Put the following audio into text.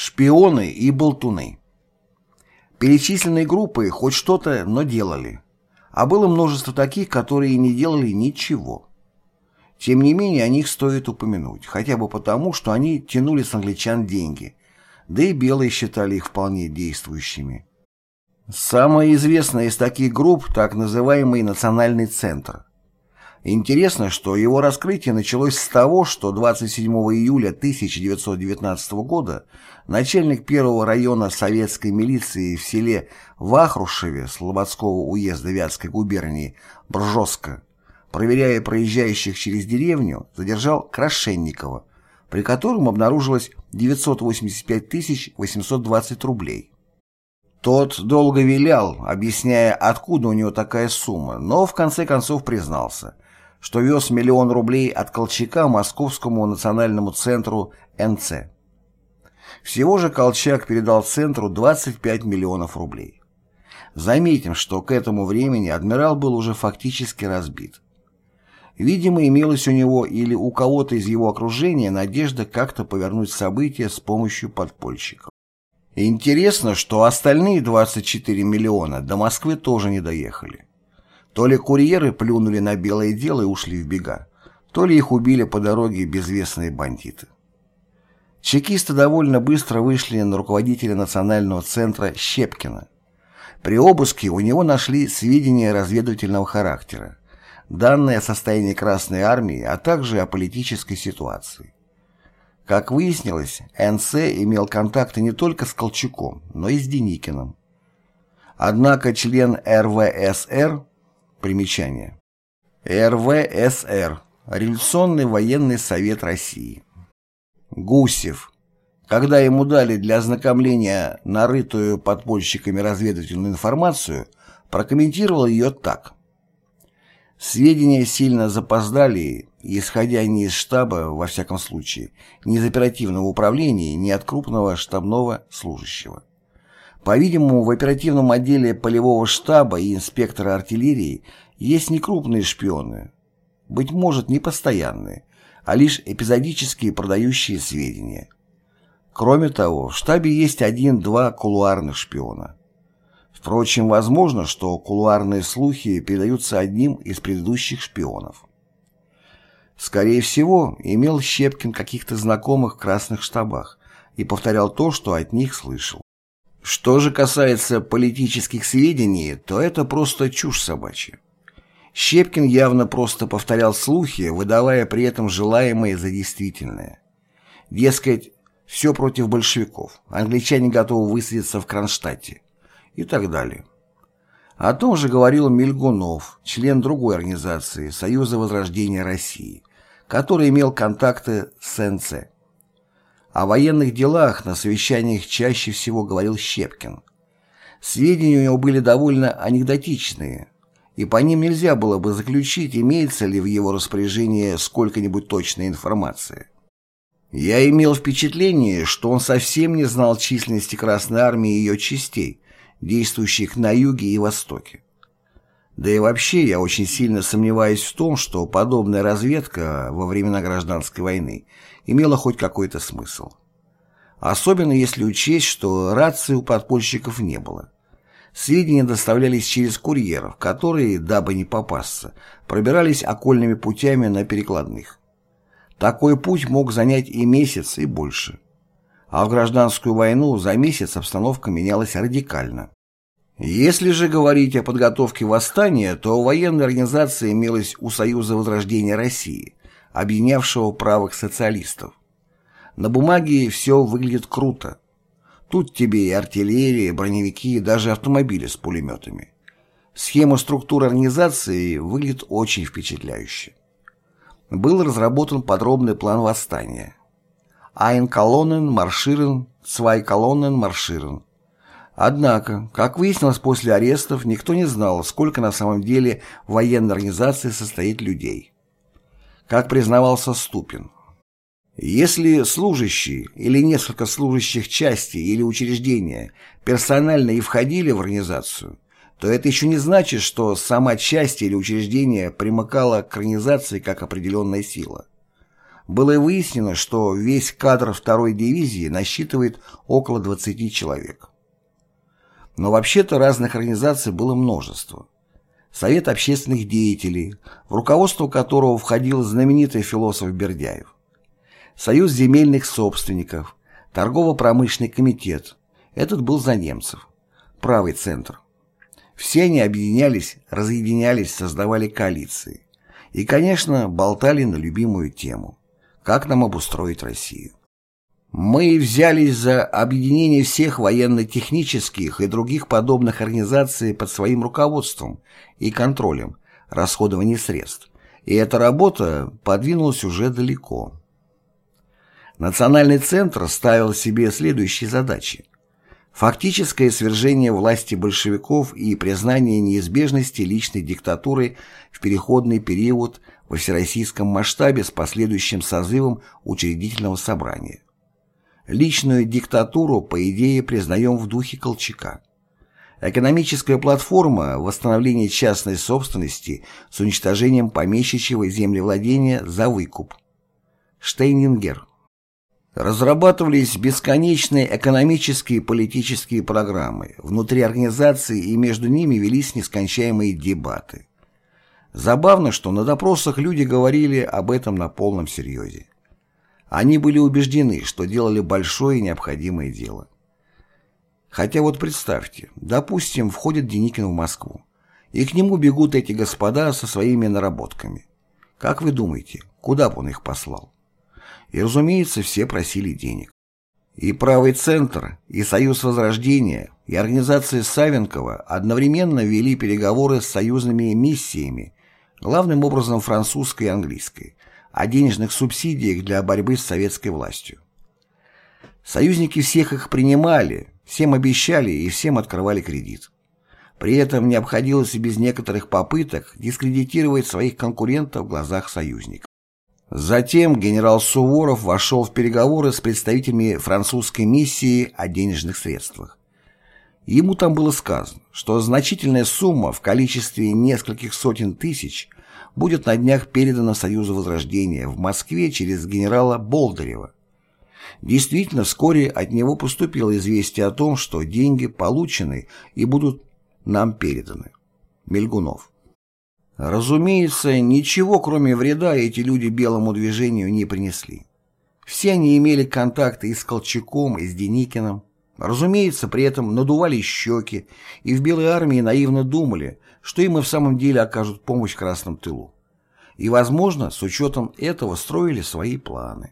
Шпионы и болтуны. Перечисленные группы хоть что-то, но делали. А было множество таких, которые не делали ничего. Тем не менее, о них стоит упомянуть, хотя бы потому, что они тянули с англичан деньги, да и белые считали их вполне действующими. Самая известная из таких групп – так называемый Национальный центр. Интересно, что его раскрытие началось с того, что 27 июля 1919 года начальник первого района советской милиции в селе Вахрушеве Слободского уезда Вятской губернии Бржоска, проверяя проезжающих через деревню, задержал Крашенникова, при котором обнаружилось 985 820 рублей. Тот долго вилял, объясняя, откуда у него такая сумма, но в конце концов признался – что вез миллион рублей от Колчака Московскому национальному центру НЦ. Всего же Колчак передал центру 25 миллионов рублей. Заметим, что к этому времени адмирал был уже фактически разбит. Видимо, имелась у него или у кого-то из его окружения надежда как-то повернуть события с помощью подпольщиков. Интересно, что остальные 24 миллиона до Москвы тоже не доехали. То ли курьеры плюнули на белое дело и ушли в бега, то ли их убили по дороге безвестные бандиты. Чекисты довольно быстро вышли на руководителя национального центра Щепкина. При обыске у него нашли сведения разведывательного характера, данные о состоянии Красной Армии, а также о политической ситуации. Как выяснилось, НС имел контакты не только с Колчаком, но и с Деникиным. Однако член РВСР Примечание. РВСР. Революционный военный совет России. Гусев. Когда ему дали для ознакомления нарытую подпольщиками разведывательную информацию, прокомментировал ее так. Сведения сильно запоздали, исходя не из штаба, во всяком случае, не из оперативного управления, ни от крупного штабного служащего. По-видимому, в оперативном отделе полевого штаба и инспектора артиллерии есть не крупные шпионы, быть может, не постоянные, а лишь эпизодические продающие сведения. Кроме того, в штабе есть один-два кулуарных шпиона. Впрочем, возможно, что кулуарные слухи передаются одним из предыдущих шпионов. Скорее всего, имел Щепкин каких-то знакомых в красных штабах и повторял то, что от них слышал. Что же касается политических сведений, то это просто чушь собачья. Щепкин явно просто повторял слухи, выдавая при этом желаемое за действительное. Дескать, все против большевиков, англичане готовы высадиться в Кронштадте и так далее. О том же говорил Мельгунов, член другой организации Союза Возрождения России, который имел контакты с НЦ. О военных делах на совещаниях чаще всего говорил Щепкин. Сведения у него были довольно анекдотичные, и по ним нельзя было бы заключить, имеется ли в его распоряжении сколько-нибудь точной информации. Я имел впечатление, что он совсем не знал численности Красной Армии и ее частей, действующих на юге и востоке. Да и вообще я очень сильно сомневаюсь в том, что подобная разведка во времена гражданской войны имела хоть какой-то смысл. Особенно если учесть, что рации у подпольщиков не было. Сведения доставлялись через курьеров, которые, дабы не попасться, пробирались окольными путями на перекладных. Такой путь мог занять и месяц, и больше. А в гражданскую войну за месяц обстановка менялась радикально. Если же говорить о подготовке восстания, то военная организация имелась у Союза Возрождения России, объединявшего правых социалистов. На бумаге все выглядит круто. Тут тебе и артиллерия, броневики, и даже автомобили с пулеметами. Схема структуры организации выглядит очень впечатляюще. Был разработан подробный план восстания. Ein колоннен марширен, zwei колоннен марширен. Однако, как выяснилось после арестов, никто не знал, сколько на самом деле в военной организации состоит людей. Как признавался Ступин, если служащие или несколько служащих части или учреждения персонально и входили в организацию, то это еще не значит, что сама часть или учреждение примыкала к организации как определенная сила. было выяснено, что весь кадр второй дивизии насчитывает около 20 человек. Но вообще-то разных организаций было множество. Совет общественных деятелей, в руководство которого входил знаменитый философ Бердяев. Союз земельных собственников, торгово-промышленный комитет. Этот был за немцев. Правый центр. Все они объединялись, разъединялись, создавали коалиции. И, конечно, болтали на любимую тему. Как нам обустроить Россию? Мы взялись за объединение всех военно-технических и других подобных организаций под своим руководством и контролем расходования средств, и эта работа подвинулась уже далеко. Национальный центр ставил себе следующие задачи. Фактическое свержение власти большевиков и признание неизбежности личной диктатуры в переходный период во всероссийском масштабе с последующим созывом учредительного собрания. Личную диктатуру, по идее, признаем в духе Колчака. Экономическая платформа восстановления частной собственности с уничтожением помещичьего землевладения за выкуп. Штейнингер. Разрабатывались бесконечные экономические и политические программы. Внутри организации и между ними велись нескончаемые дебаты. Забавно, что на допросах люди говорили об этом на полном серьезе. Они были убеждены, что делали большое и необходимое дело. Хотя вот представьте, допустим, входит Деникин в Москву, и к нему бегут эти господа со своими наработками. Как вы думаете, куда бы он их послал? И, разумеется, все просили денег. И правый центр, и Союз Возрождения, и организация Савенкова одновременно вели переговоры с союзными миссиями, главным образом французской и английской, о денежных субсидиях для борьбы с советской властью. Союзники всех их принимали, всем обещали и всем открывали кредит. При этом не обходилось и без некоторых попыток дискредитировать своих конкурентов в глазах союзников. Затем генерал Суворов вошел в переговоры с представителями французской миссии о денежных средствах. Ему там было сказано, что значительная сумма в количестве нескольких сотен тысяч будет на днях передано Союзу Возрождения в Москве через генерала Болдырева. Действительно, вскоре от него поступило известие о том, что деньги получены и будут нам переданы. Мельгунов. Разумеется, ничего кроме вреда эти люди белому движению не принесли. Все они имели контакты и с Колчаком, и с Деникиным. Разумеется, при этом надували щеки и в Белой армии наивно думали, что им и в самом деле окажут помощь в Красном тылу. И, возможно, с учетом этого строили свои планы.